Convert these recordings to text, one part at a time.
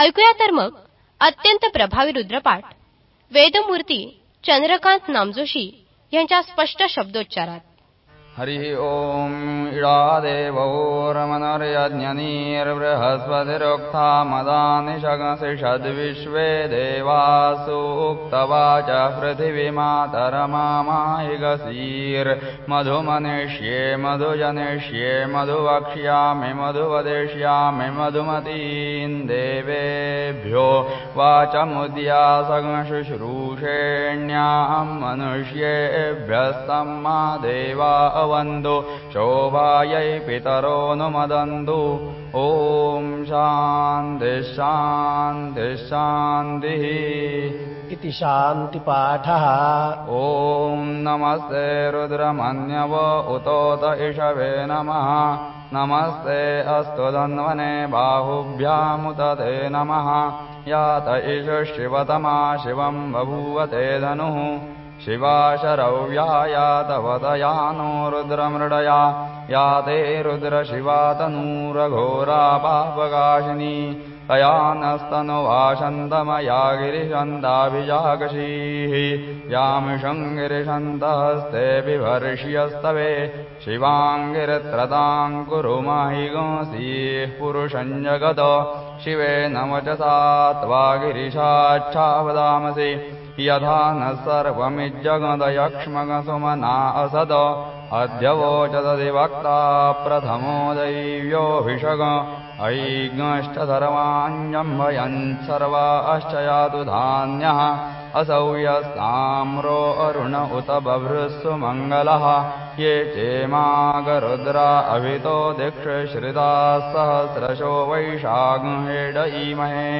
ऐकूया तर मग. अत्यंत प्रभावी रुद्रपाठ. वेदमूर्ती चंद्रकांत नामजोशी यांच्या स्पष्ट शब्दोच्चारात. हरिः ॐ इडादेवोरमनर्यज्ञनीर्बृहस्पतिरुक्था मदानि शगसि षद्विश्वे देवासूक्तवाच पृथिवीमातरमामायिगसीर्मधुमनिष्ये मधुजनिष्ये मधुवक्ष्यामि मधुवदिष्यामि मधुमतीन् देवेभ्यो वाचमुद्यासगशुश्रूषेण्याम् मनुष्येभ्यस्तम् मा देवा वन्दु शोभायै पितरो नु मदन्तु। ॐ शान्तिः इति शान्तिपाठः। ॐ नमस्ते रुद्रमन्यव उतोत इषवे नमः। नमस्ते अस्तु धन्वने बाहुभ्यामुत ते नमः। यात इष शिवतमा शिवम् बभूवते धनुः शिवाशरव्यायातवदया नो रुद्रमृडया या ते रुद्रशिवातनूरघोरा पापकाशिनी तया नस्तनुवाशन्तमया गिरिशन्ताभिजागशीः यामिषङ्गिरिशन्तहस्ते बिभर्ष्यस्तवे शिवाङ्गिरत्रताम् कुरु माहि गंसीः पुरुषम् जगत शिवेन वचसा त्वा गिरिशाच्छावदामसि यथा न सर्वमिज्जगदयक्ष्मगसुमना असद अध्यवोचदधिवक्ता प्रथमो दैव्योऽभिषग ऐग्नष्टधर्माञ्जम्भयन् सर्वाश्च यातु धान्यः असौ यस्ताम्रो अरुण उत बभृस्सु मङ्गलः ये चेमागरुद्रा अभितो दिक्षश्रिताः सहस्रशो वैशाग्हेड ईमहे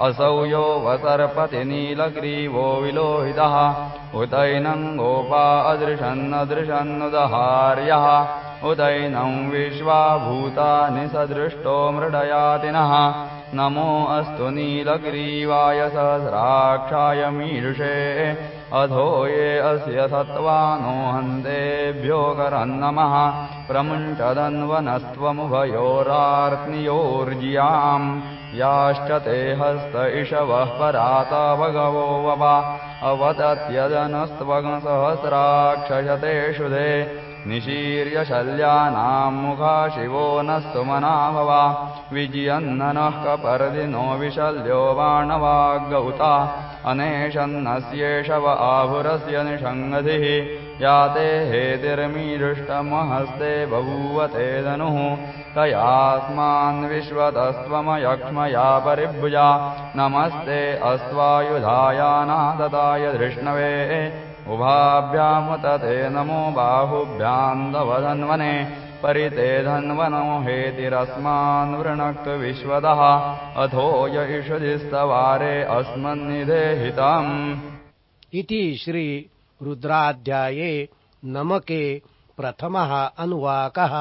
असौ यो वसर्पतिनीलग्रीवो विलोहितः। उतैनम् गोपा अदृशन्नदृशन्नुदहार्यः उदैनम् विश्वाभूतानि सदृष्टो मृडयातिनः नमो अस्तु नीलग्रीवाय अधो ये अस्य सत्त्वानो हन्तेभ्यो करन्नमः। प्रमुञ्चदन्वनस्त्वमुभयोरार्त्नियोर्ज्याम् याश्च ते हस्त इषवः पराता भगवो ववा। अवदत्यदनस्त्वगसहस्राक्षयते शुधे निशीर्य शल्यानाम् मुखा शिवो न सुमना भवा विजयन्ननः कपर्दिनो विशल्यो बाणवाग्गौता अनेशन्नस्येषव आभुरस्य निषङ्गधिः। याते हेतिर्मीदृष्टमहस्ते बभूवते धनुः। तयास्मान् विश्वतस्त्वमयक्ष्मया परिभुजा। नमस्ते अस्त्वायुधायानादताय धृष्णवे उभाभ्यामुत ते नमो बाहुभ्याम् दवधन्वने परिते धन्वनो हेतिरस्मान् वृणक्तु विश्वतः अथो य इषदिस्तवारे अस्मन्निधेहितम् इति श्रीरुद्राध्याये नमके प्रथमः अनुवाकः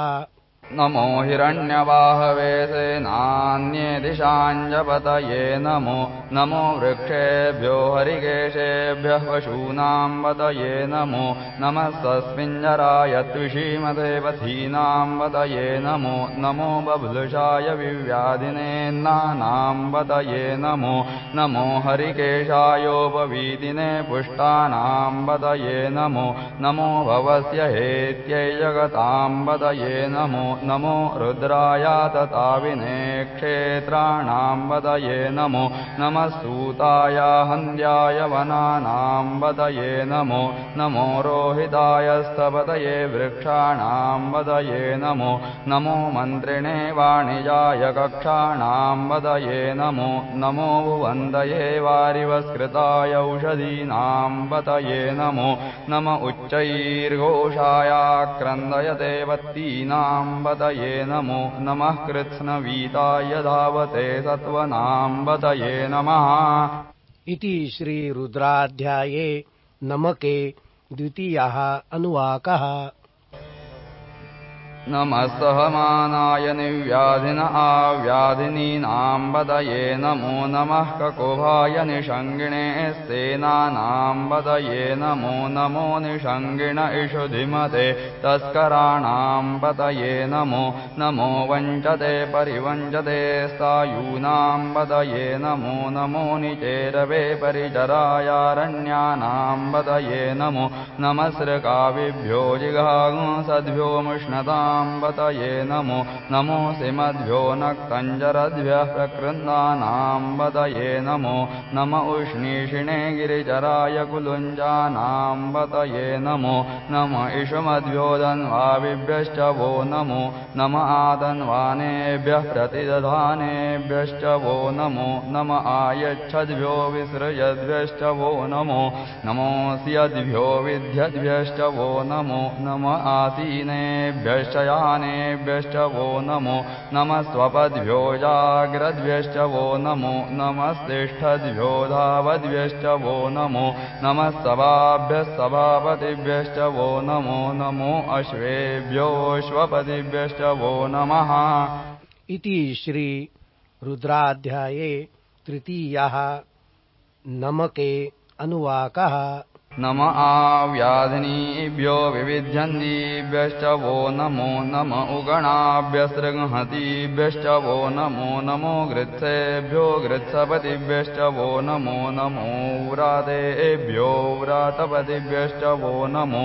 नमो हिरण्यवाहवे सेनान्ये दिशाञ्जपतये नमो। नमो वृक्षेभ्यो हरिकेशेभ्यः पशूनाम् वतये नमो। नमः सस्मिञ्जराय त्विषीमदेवथीनाम् वतये नमो। नमो बभुलुषाय विव्याधिनेन्नानाम् वतये नमो। नमो हरिकेशायोपवीदिने पुष्टानाम् वतये नमो। नमो भवस्य हेत्यै जगताम् वतये नमो नमो रुद्राय तताविने क्षेत्राणाम् वदये नमो नमः सूताय हन्द्याय वनानाम् वदये नमो नमो रोहिताय स्तपतये वृक्षाणाम् वदये नमो नमो मन्त्रिणे वाणिजाय कक्षाणाम् वदये नमो नमो भुवन्दये वारिवस्कृताय औषधीनाम् वतये नमो नम उच्चैर्घोषायाक्रन्दयते वत्तीनाम् नमो नमः कृत्स्नवीताय धावते सत्त्वनाम् वतये नमः। इति श्रीरुद्राध्याये नमके द्वितीयः अनुवाकः नमः सहमानाय निव्याधिन आव्याधिनीनाम् वदये नमो नमः ककुभाय निषङ्गिणे सेनानाम् वदये नमो नमो निषङ्गिण इषु धिमते तस्कराणाम् पतये नमो नमो वञ्चते परिवञ्चते सायूनाम् वदये नमो नमो निचेरवे परिचरायारण्यानाम् वदये नमो नमस्रकाविभ्यो जिघागुंसद्भ्यो मुष्णताम् बतये नमो नमो सिमद्भ्यो नक्तञ्जरद्भ्यः प्रकृन्दानाम् बतये नमो, नम उष्णीषिणे गिरिचराय बतये नमो, नम इषुमद्भ्यो धन्वाविभ्यश्च वो नमो, नम आदन्वानेभ्यः प्रतिदधानेभ्यश्च वो नमो, नम आयच्छद्भ्यो विसृजद्भ्यश्च वो नमो, नमोऽस्यद्भ्यो विद्यद्भ्यश्च वो नमो, नम आसीनेभ्यश्च यानेभ्यश्च वो नमो नमः स्वपद्भ्यो वो नमो नमस्तिष्ठद्भ्यो धावद्भ्यश्च वो नमो नमः सभाभ्यः सभापतिभ्यश्च वो नमो नमो अश्वेभ्योऽश्वपतिभ्यश्च वो नमः। इति श्री रुद्राध्याये तृतीयः नमके अनुवाकः नम आव्याधिनीभ्यो विविध्यन्तीभ्यश्च वो नमो नम उगणाभ्यसृंहतीभ्यश्च वो नमो नमो गृत्सेभ्यो गृत्सपतिभ्यश्च वो नमो नमो व्रातेभ्यो व्रातपतिभ्यश्च वो नमो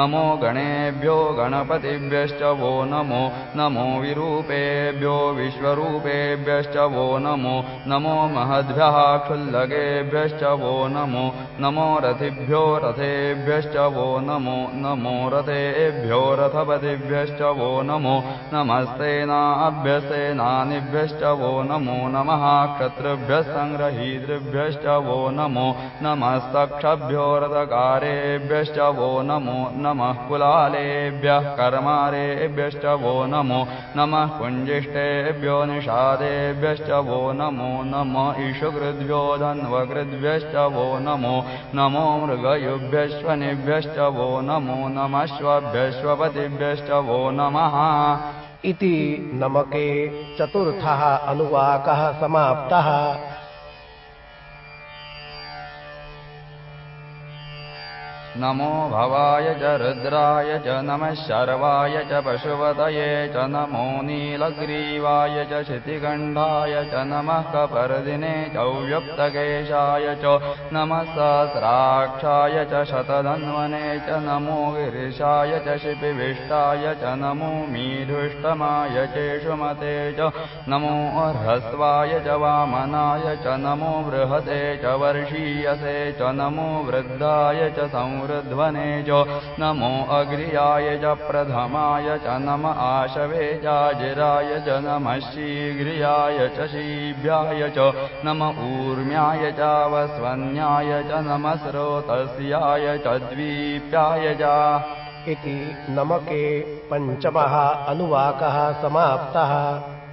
नमो गणेभ्यो गणपतिभ्यश्च वो नमो नमो विरूपेभ्यो विश्वरूपेभ्यश्च वो नमो नमो महद्भ्यः क्षुल्लकेभ्यश्च वो नमो नमो रथिभ्यो रथेभ्यश्च वो नमो नमो रथेभ्यो रथपतिभ्यश्च वो नमो नमस्तेनाभ्यसेनानिभ्यश्च वो नमो नमः क्षत्रुभ्यः सङ्ग्रहीतृभ्यश्च वो नमो नमस्तक्षभ्यो रथकारेभ्यश्च वो नमो नमः कुलालेभ्यः कर्मारेभ्यश्च वो नमो नमः कुञ्जिष्टेभ्यो निषादेभ्यश्च वो नमो नम इषुकृद्भ्यो धन्वकृद्भ्यश्च वो नमो नमो मृग युभ्यश्वनिभ्यश्च वो नमो नमश्वभ्यश्वपतिभ्यश्च वो नमः। इति नमके चतुर्थः अनुवाकः समाप्तः नमो भवाय च रुद्राय च नमः शर्वाय च पशुपतये च नमो नीलग्रीवाय च क्षितिकण्ठाय च नमः कपर्दिने चव्यप्तकेशाय च नमः सहस्राक्षाय च शतधन्वने च नमो गिरिशाय च शिपिविष्टाय च नमो मीढुष्टमाय चेषुमते च नमो ह्रस्वाय च वामनाय च नमो बृहते च वर्षीयसे च नमो वृद्धाय च संवृ ध्वने च नमो अग्र्याय च प्रथमाय च नम आशवे चाजिराय च नमः शीघ्रियाय च शीभ्याय च नम ऊर्म्याय चावस्वन्याय च नम स्रोतस्याय च द्वीप्याय च। इति नमके पञ्चमः अनुवाकः समाप्तः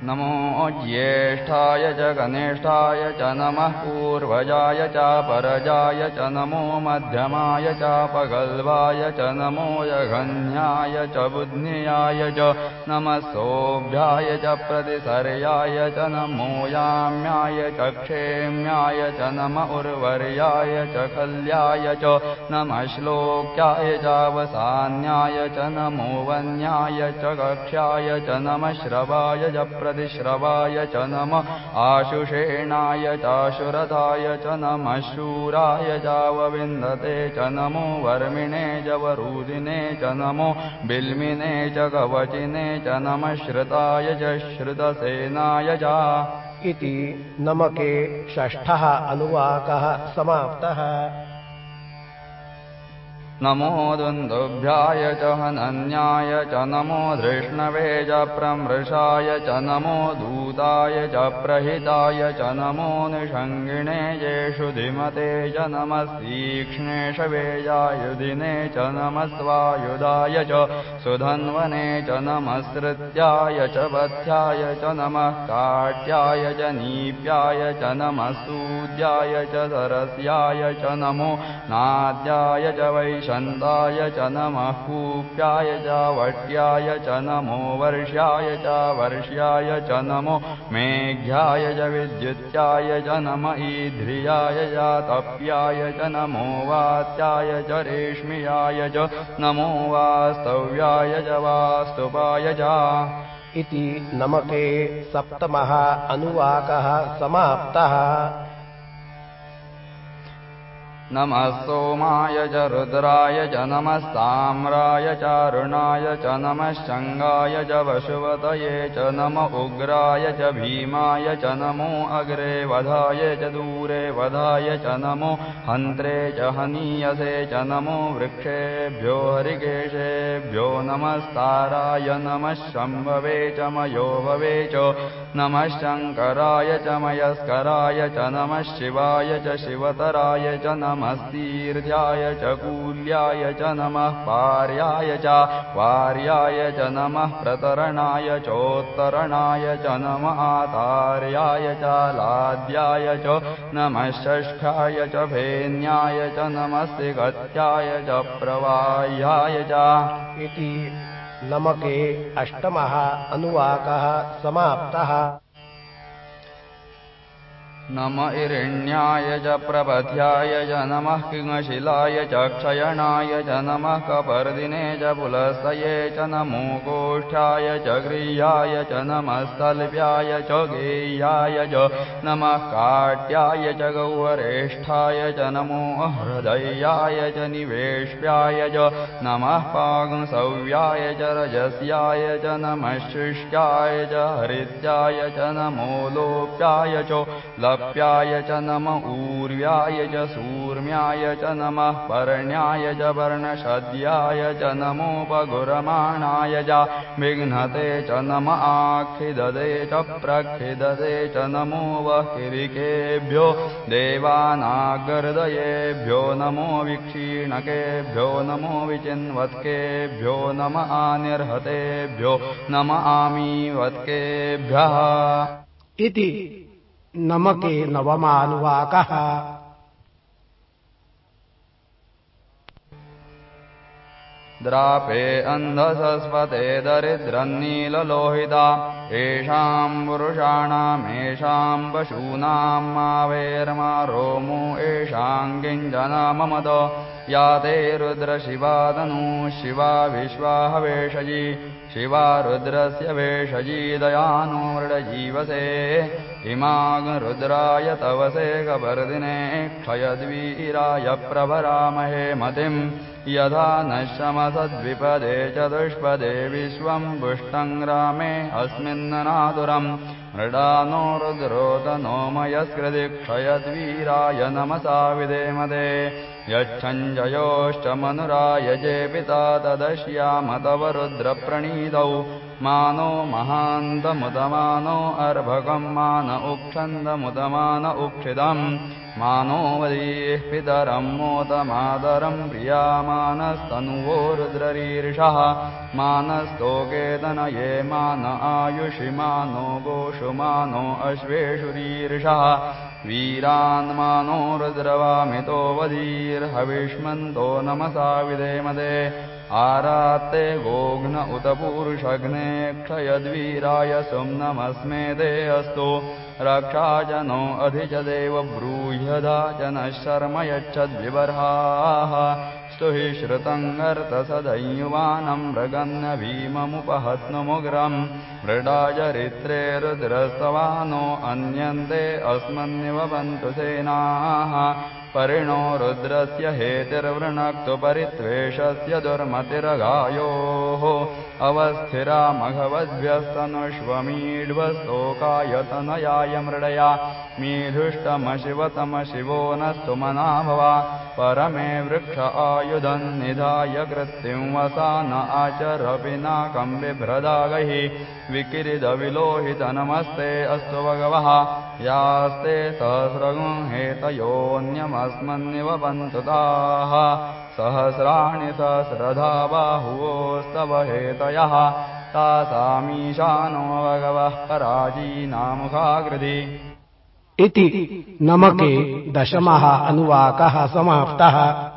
नमो ज्येष्ठाय च कनिष्ठाय च नमः पूर्वजाय च परजाय च नमो मध्यमाय चापगल्वाय च नमो जघन्याय च बुध्न्याय च नमः सोऽभ्याय च प्रतिसर्याय च नमो याम्याय च क्षेम्याय च नम उर्वर्याय च कल्याय च नमः श्लोक्याय चावसान्याय च नमो वन्याय च कक्ष्याय च नमः श्रवाय च प्रतिश्रवाय च नम। आशुषेणाय चाशुरथाय च नमः। शूराय चावविन्दते च नमो। वर्मिणे च वरूदिने च नमो। बिल्मिने च कवचिने च नमः। श्रुताय च श्रुतसेनाय च इति नमके षष्ठः अनुवाकः समाप्तः नमो दुन्दुभ्याय च हनन्याय च नमो धृष्णवे च नमो दूत भूताय च प्रहिताय च नमो निषङ्गिणे येषु धिमते च नमस्तीक्ष्णेशवेयायुधिने च नमस्वायुधाय च सुधन्वने च नमस्कृत्याय च वध्याय च नमः काट्याय च नीप्याय च नमः सूद्याय च सरस्याय च नमो नाद्याय च वैशन्ताय च नमः कूप्याय च वट्याय च नमो वर्ष्याय च वर्ष्याय च नमो मेघ्याय च विद्युत्याय च नम ईध्रियाय च तप्याय च नमो वात्याय च रेश्मियाय च नमो वास्तव्याय च वास्तुपाय च। इति नमके सप्तमः अनुवाकः समाप्तः नमः सोमाय च रुद्राय च नमः साम्राय चारुणाय च नमः शङ्गाय च वशुवतये च नम उग्राय च भीमाय च नमो अग्रे वधाय च दूरे वधाय च नमो हन्त्रे च हनीयसे च नमो वृक्षेभ्यो हरिकेशेभ्यो नमस्ताराय नमः शम्भवे च मयो भवे च नमः शङ्कराय च मयस्कराय च नमः शिवाय च शिवतराय च नमः नमस्तीर्थ्याय च कूल्याय च नमः पार्याय च वार्याय च नमः प्रतरणाय चोत्तरणाय च नम आतार्याय च नमः षष्ठाय च भेन्याय च नमस्ति गत्याय च प्रवाह्याय च इति नमके अष्टमः अनुवाकः समाप्तः नम इरिण्याय च प्रपथ्याय च नमः किङ्शिलाय च क्षयणाय च नमः कपर्दिने च पुलस्तये च नमो गोष्ठाय च गृह्याय च नमस्तल्प्याय च गेय्याय च नमः काट्याय च गौवरेष्ठाय च नमो हृदय्याय च निवेश्याय च नमः पागंसव्याय च रजस्याय च नमः शिष्याय च हरित्याय च नमो लोप्याय च लप्याय च नम ऊर्व्याय च सूर्म्याय च नमः पर्ण्याय च वर्णशद्याय च नमोपगुरमाणाय च विघ्नते च नम आखिददे च प्रखिददे च नमो वहिरिकेभ्यो देवानागर्दयेभ्यो नमो विक्षीणकेभ्यो नमो विचिन्वत्केभ्यो नम आनिर्हतेभ्यो नम आमीवत्केभ्यः इति नमके नवमानुवाकः। द्रापे अन्धसस्वते दरिद्रन्नीललोहिता येषाम् पुरुषाणामेषाम् पशूनाम् मावेर्मा रोमो येषाम् किञ्जना ममद या ते रुद्रशिवादनु शिवा विश्वाहवेषजी शिवा रुद्रस्य वेषजी दयानो मृडजीवसे इमागरुद्राय तवसे कपर्दिने क्षयद्वीराय प्रभरामहे मतिम्। यथा नश्यमसद्विपदे चतुष्पदे विश्वम् पुष्टङ्ग्रामे अस्मिन्ननातुरम् मृडा नो रुद्रोदनो मयस्कृति क्षयद्वीराय नमसा विधेमदे यच्छञ्जयोश्च जे पिता तदश्याम तव रुद्रप्रणीतौ मानो महान्तमुदमानो अर्भकम् मान उक्षन्दमुदमान उक्षितम् मानो वदीः पितरम् मोदमादरम् प्रियामानस्तनुवो रुद्ररीर्षः। मानस्तोकेतनये मान आयुषि मानो गोषु मानो अश्वेषु रीर्षः वीरान्मानो रुद्रवामितो वदीर्हविष्मन्तो नमसा विधेमदे आरात्ते गोघ्न उत पूरुषघ्ने क्षयद्वीराय सुम्नमस्मे दे अस्तु। रक्षा च नो अधि च देव ब्रूह्यधा च नः शर्म यच्छद्विबर्हाः स्तुहि श्रुतङ्गर्तसदयुवानम् मृगन्न भीममुपहत्नुमुग्रम् मृडाचरित्रे रुद्रस्तवानो अन्यन्ते अस्मन्निव बन्तु सेनाः। परिणो रुद्रस्य हेतिर्वृणक्तु परित्वेषस्य दुर्मतिरगायोः। अवस्थिरा मघवद्भ्यस्तनुष्वमीड्वस्तोकायतनयाय मृडया। मीधुष्टमशिवतमशिवो न स्तुमना भवा परमे वृक्ष आयुधन्निधाय कृत्तिं वसा न आचरपिनाकं बिभ्रदागैः विकिरिदविलोहितनमस्ते अस्तु भगवः यास्ते सहस्रगुहेतयोऽन्यमस्मन्निव पन्तुताः सहस्राणि सहस्रधा बाहुवोस्तव हेतयः तासामीशानो भगवः पराजीनामुखाकृति इति नमके दशमः अनुवाकः समाप्तः।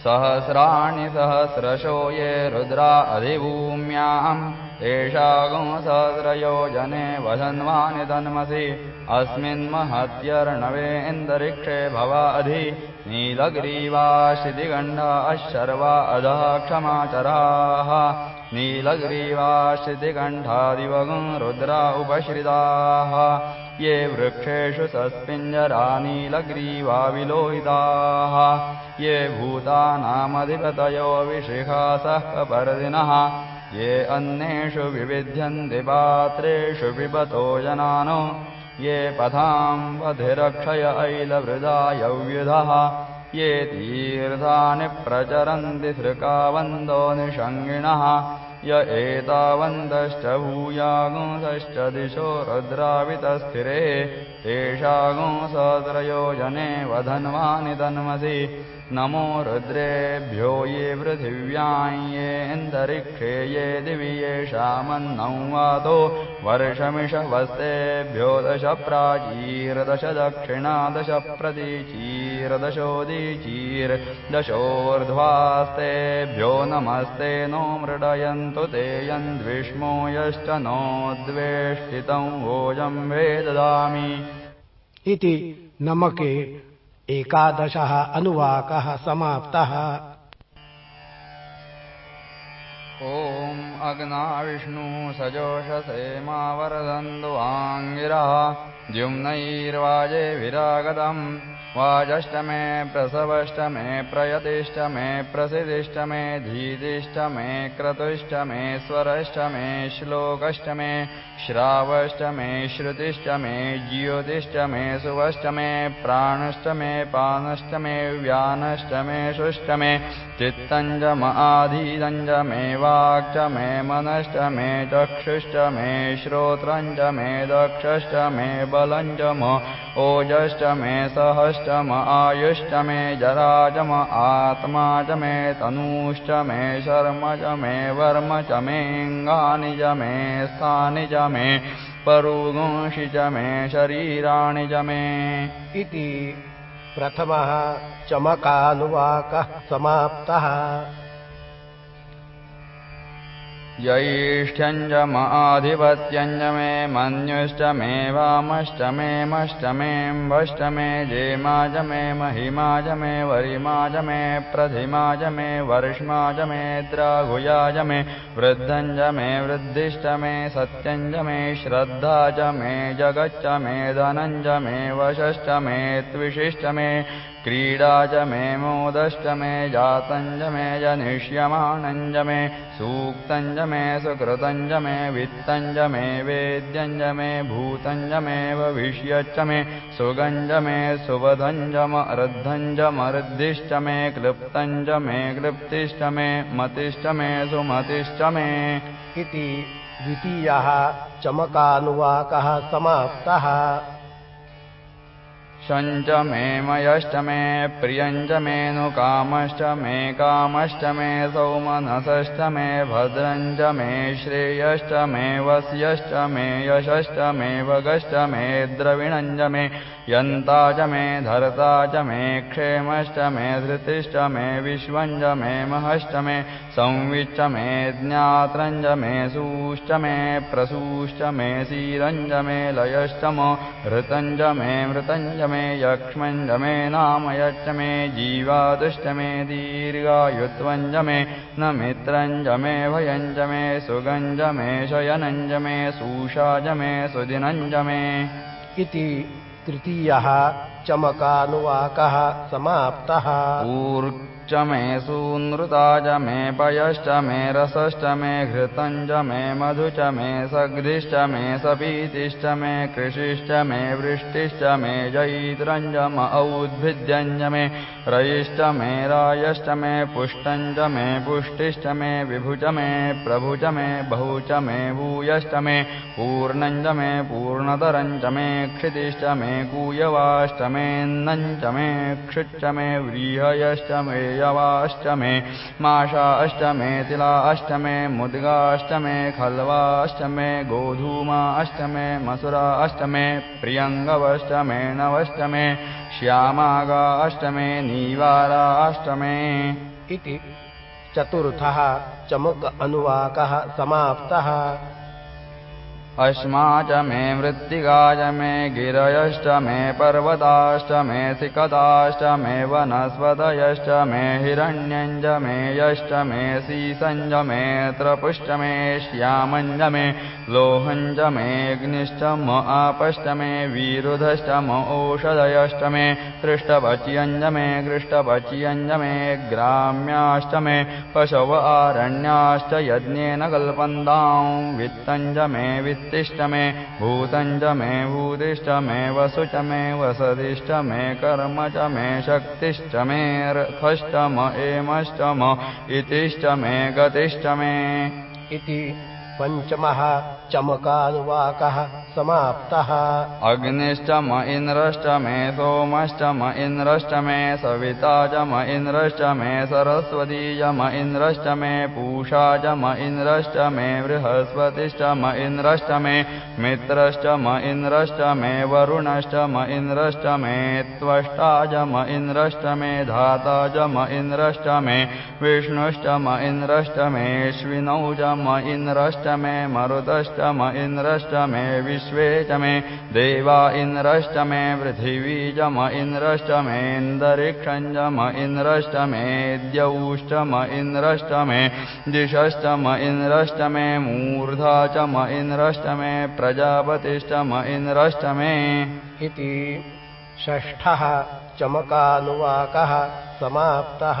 सहस्राणि सहस्रशो ये रुद्रा अधिभूम्याम् तेषागो सहस्रयोजने वधन्वानि तन्मसि। अस्मिन्महत्यर्णवेन्दरिक्षे भवा अधि नीलग्रीवा शितिगण्डा अशर्वा अधः क्षमाचराः नीलग्रीवा शितिकण्ठादिवगुं रुद्रा उपश्रिताः। ये वृक्षेषु सस्पिञ्जरा नीलग्रीवा विलोहिताः ये भूतानामधिपतयो विशिखासः कपर्दिनः। ये अन्येषु विविध्यन्ति पात्रेषु पिबतो जनानो। ये पथाम् वधिरक्षय ऐलवृदायव्युधः ये तीर्थानि प्रचरन्ति सृकावन्दो निषङ्गिणः। य एतावन्तश्च भूयागुंसश्च दिशो रुद्रावितस्थिरे। तेषागुंसत्रयोजने वधन्वानि तन्मसि नमो रुद्रेभ्यो ये पृथिव्यां येऽन्तरिक्षे ये दिवि येषामन्नौ वातो वर्षमिषवस्तेभ्यो दश प्राचीर्दश दक्षिणा दश प्रतीचीर्दशोदीचीर्दशोर्ध्वास्तेभ्यो नमस्ते नो मृडयन्तु ते यन्द्विष्मो यश्च नो द्वेष्टितं वोजं वेददामि। इति नमके एकादशः अनुवाकः समाप्तः। ॐ अग्ना विष्णु सजोषसे मा वरदन्दुवाङ्गिरः द्युम्नैर्वाजे विरागतम् वाजष्टमे प्रसवष्टमे प्रयतिष्टमे प्रसिदिष्टमे धीतिष्टमे क्रतुष्टमे स्वरष्टमे श्लोकष्टमे श्रावष्टमे श्रुतिष्टमे ज्योतिष्टमे सुवष्टमे प्राणष्टमे पानष्टमे व्यानष्टमे सुष्टमे चित्तञ्जम आधीदञ्जमे वाक्चमे मनष्टमे चक्षुष्टमे श्रोत्रञ्जमे दक्षष्टमे बलञ्जम ओजष्टमे सहष्टम आयुष्टमे जराजम आत्मा च मे तनूश्च मे शर्म च मे वर्म च मेऽङ्गानि च मे स्थानि च मे परुगुंषि च मे शरीराणि च मे। इति प्रथमः चमकानुवाकः समाप्तः यैष्ठ्यञ्जम आधिपत्यञ्ज मे मन्युश्च मे वामश्च मे मेऽम्बश्च मे च मे च मे वरिमा च मे च मे च मे च मे च मे श्रद्धा च मे जगच्च मे धनं च मे वशश्च मे त्विषिश्च मे क्रीडा च मे मोदश्च मे जातं च मे जनिष्यमाणं च मे सूक्तं च मे सुकृतं च मे वित्तं च मे च मे भूतं च मे भविष्यच्च मे सुगं च मे सुवधं च मरुद्धं च मरुद्धिश्च मे क्लृप्तं च मे क्लृप्तिश्च मे मतिश्च मे सुमतिश्च मे इति द्वितीयः चमकानुवाकः समाप्तः शञ्च मे मयश्च मे प्रियञ्च मे नु कामश्च मे कामश्च मे सौमनसश्च मे भद्रञ्च मे श्रेयश्च मे वस्यश्च मे यशश्च मे भगश्च मे द्रविणञ्च मे यन्ता च मे धर्ता च मे क्षेमश्च मे धृतिश्च मे विश्वञ्च मे महश्च मे संविच्च मे ज्ञात्रञ्च मे सूश्च मे प्रसूश्च मे सीरञ्च मे लयश्च म हृतञ्च मे मृतञ्च मे यक्ष्मञ्ज मे जीवादुश्च मे दीर्घायुत्वञ्ज मे न मित्रञ्ज मे भयञ्ज मे सुगञ्ज मे शयनञ्ज मे सूषाज मे सुदिनञ्ज मे इति तृतीयः चमकानुवाकः समाप्तः। च मे सूनृता च मे पयश्च मे रसश्च मे घृतञ्च मे मधु च मे सग्धिश्च मे सपीतिश्च मे कृषिश्च मे वृष्टिश्च मे जैत्रञ्जम औद्भिद्यञ्ज मे रयिश्च मे रायश्च मे पुष्टञ्च मे पुष्टिश्च मे विभुज मे बहुच मे भूयश्च मे पूर्णञ्च मे पूर्णतरञ्च मे क्षितिश्च मे कूयवाश्च मेऽन्नञ्च मे क्षुच्च मे व्रीहयश्च मे यवाष्टमे माषाष्टमे तिलाष्टमे मुद्गाष्टमे खल्वाष्टमे गोधूमाष्टमे मसुराष्टमे प्रियङ्गवष्टमे नवष्टमे श्यामागाष्टमे नीवाराष्टमे इति चतुर्थः चमुक अनुवाकः समाप्तः अश्मा च मे मृत्तिकाच मे गिरयश्च मे पर्वताश्च मे सिकताश्च मे वनस्पतयश्च मे हिरण्यञ्ज मे यश्च मे सीसञ्ज मे त्रपुश्च मे श्यामञ्ज मे लोहञ्ज म आपश्च मे विरुधश्च म ओषधयश्च मे कृष्टपच्यञ्ज मे कृष्टपच्यञ्ज मे ग्राम्याश्च मे पशव आरण्याश्च यज्ञेन कल्पन्तां वित्तञ्ज मे वित्त तिष्ठ मे भूतञ्च मे भूतिष्ठ मे वसु च मे वसतिष्ठ मे कर्म च मे शक्तिश्च मे रथश्च म एमश्च म गतिश्च मे इति पञ्चमः चमकानुवाकः समाप्तः। अग्निश्च म इन्द्रश्च मे सोमश्च म इन्द्रश्च मे सविता च म इन्द्रश्च मे सरस्वती च म इन्द्रश्च मे पूषा च म इन्द्रश्च मे बृहस्पतिश्च म इन्द्रश्च मे मित्रश्च म इन्द्रश्च मे वरुणश्च म इन्द्रश्च मे त्वष्टा च म इन्द्रश्च मे धाता च म इन्द्रश्च मे विष्णुश्च म इन्द्रश्च मेऽश्विनौ च म इन्द्रश्च मे विश्वे च मे देवा इन्द्रश्च मे पृथिवी च म इन्द्रश्च मेऽन्तरिक्षञ्च म इन्द्रश्च मेद्यौश्च म इन्द्रश्च मे दिशश्च म इन्द्रश्च मे मूर्धा च म इन्द्रश्च मे प्रजापतिश्च म इन्द्रश्च मे। इति षष्ठः चमकानुवाकः समाप्तः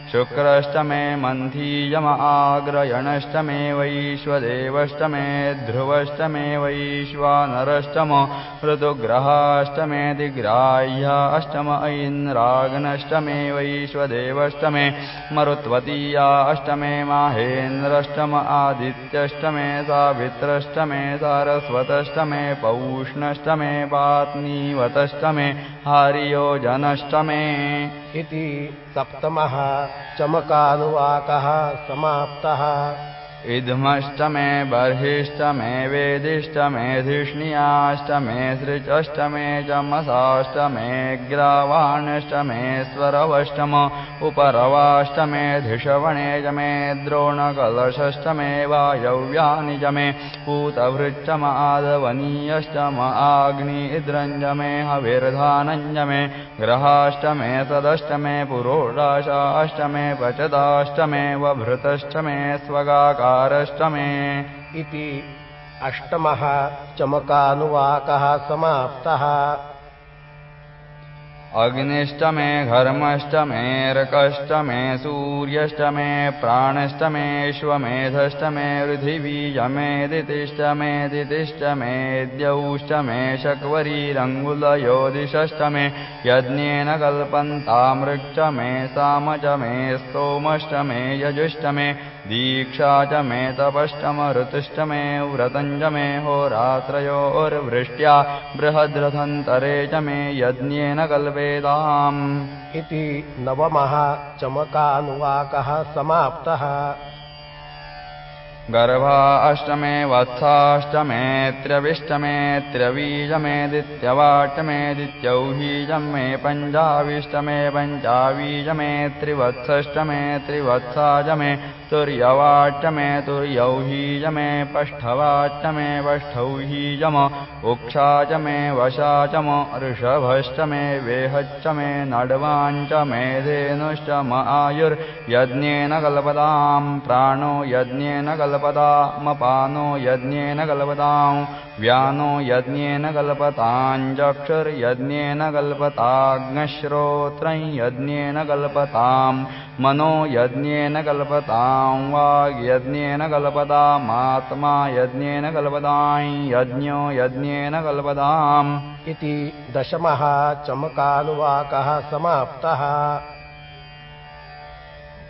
मेऽन्तर्यामष्ट म ऐन्द्रवायवष्ट मे मैत्रावरुणष्ट म आश्विनष्ट मे प्रतिप्रस्थानष्ट मे शुक्रष्ट मे मन्थीयम आग्रयणष्ट मे वैश्वदेवष्ट मे ध्रुवष्ट मे वैश्वानरष्ट म ऋतुग्रहाष्ट मेऽधिग्राह्या अष्टम ऐन्द्राग्नष्ट मे वैश्वदेवष्टमे मरुत्वतीया अष्टमे माहेन्द्रष्टम आदित्यष्टमे सावित्रष्टमे सारस्वतष्टमे पौष्णष्टमे पात्नीवतष्टमे हारियोजनष्टमे इति सप्तमः चमकानुवाकः समाप्तः इद्मष्टमे बर्हिष्टमे वेदिष्टमे धिष्णियाष्टमे सृजष्टमे चमसाष्टमे ग्रावाणष्टमे स्वरवष्टम उपरवाष्टमे धिषवणे च मे द्रोणकलशष्टमे वायव्यानि च मे पूतभृच्चम आदवनीयष्टम आग्निद्रञ्ज मे हविर्धानञ्ज मे ग्रहाष्टमे सदष्टमे पुरोडाशाष्टमे पचदाष्टमे वभृतष्टमे स्वगाकार ष्टमे इति अष्टमः चमकानुवाकः समाप्तः। अग्निष्टमे घर्मष्टमेऽर्कष्टमे सूर्यष्टमे प्राणष्टमेष्वमेधष्टमे पृथिवीयमेदितिष्टमे दितिष्टमेद्यौष्टमे शक्वरीरङ्गुलयोदिषष्टमे यज्ञेन कल्पन्तामृक्षमे साम च मे स्तोमष्टमे यजुष्टमे दीक्षा च मे तपष्टमऋतुष्टमे व्रतञ्च मे होरात्रयोर्वृष्ट्या बृहद्रथन्तरे च मे यज्ञेन कल्पे वेदाम् इति नवमः चमकानुवाकः समाप्तः। गर्भा अष्टमे वत्साष्टमे त्र्यविष्टमे त्र्यवीजमे दित्यवाष्टमे दित्यौहीजमे पञ्चाविष्टमे पञ्चावीजमे त्रिवत्सष्टमे त्रिवत्साजमे तुर्यवाष्टमे तुर्यौहीजमे पष्ठवाष्टमे पष्ठौहीजम उक्षाचमे वशाचम ऋषभष्टमे वेहच्चमे नड्वाञ्चमे धेनुश्चम आयुर्यज्ञेन कल्पताम् प्राणो यज्ञेन कल्पतामपानो यज्ञेन कल्पतां व्यानो यज्ञेन कल्पताञ्चक्षुर्यज्ञेन कल्पताग्नश्रोत्रं यज्ञेन कल्पताम् मनो यज्ञेन कल्पतां वाग्यज्ञेन कल्पतामात्मा यज्ञेन कल्पतां यज्ञो यज्ञेन कल्पताम्। इति दशमः चमकानुवाकः समाप्तः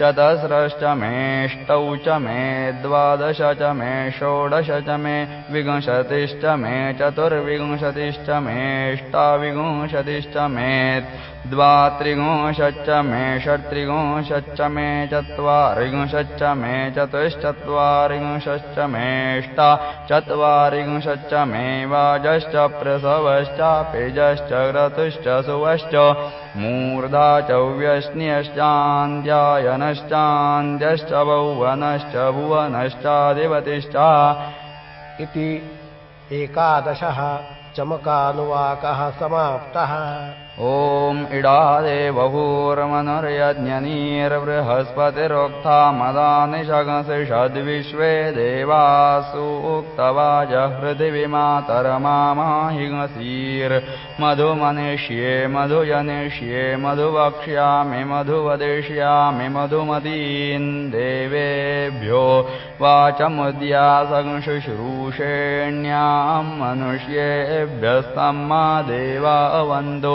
चतस्रश्च मेष्टौ च मे द्वादश च मे षोडश च मे विंशतिश्च मे चतुर्विंशतिश्च मेष्टाविंशतिश्च मे द्वात्रिंशच्च मे षट्त्रिंशच्च मे चत्वारिंशच्च मे चतुश्चत्वारिंशच्च मेष्टा चत्वारिंशच्च मे वाजश्च प्रसवश्च पेजश्च क्रतुश्च सुवश्च मूर्धा च व्यश्न्यश्चान्द्यायनश्चान्द्यश्च भौवनश्च भुवनश्चाधिपतिश्च। इति एकादशः चमकानुवाकः समाप्तः ॐ इडादे बभूर्मनुर्यज्ञनीर्बृहस्पतिरोक्था मदानि शगंसिषद्विश्वे देवासु उक्तवाज हृदिविमातरमामाहिंसीर्मधुमनिष्ये मधुजनिष्ये मधुवक्ष्यामि मधुवदिष्यामि मधुमतीन् देवेभ्यो वाचमुद्यासंशुश्रूषेण्याम् मनुष्येभ्यस्तम्मा देवा वन्दो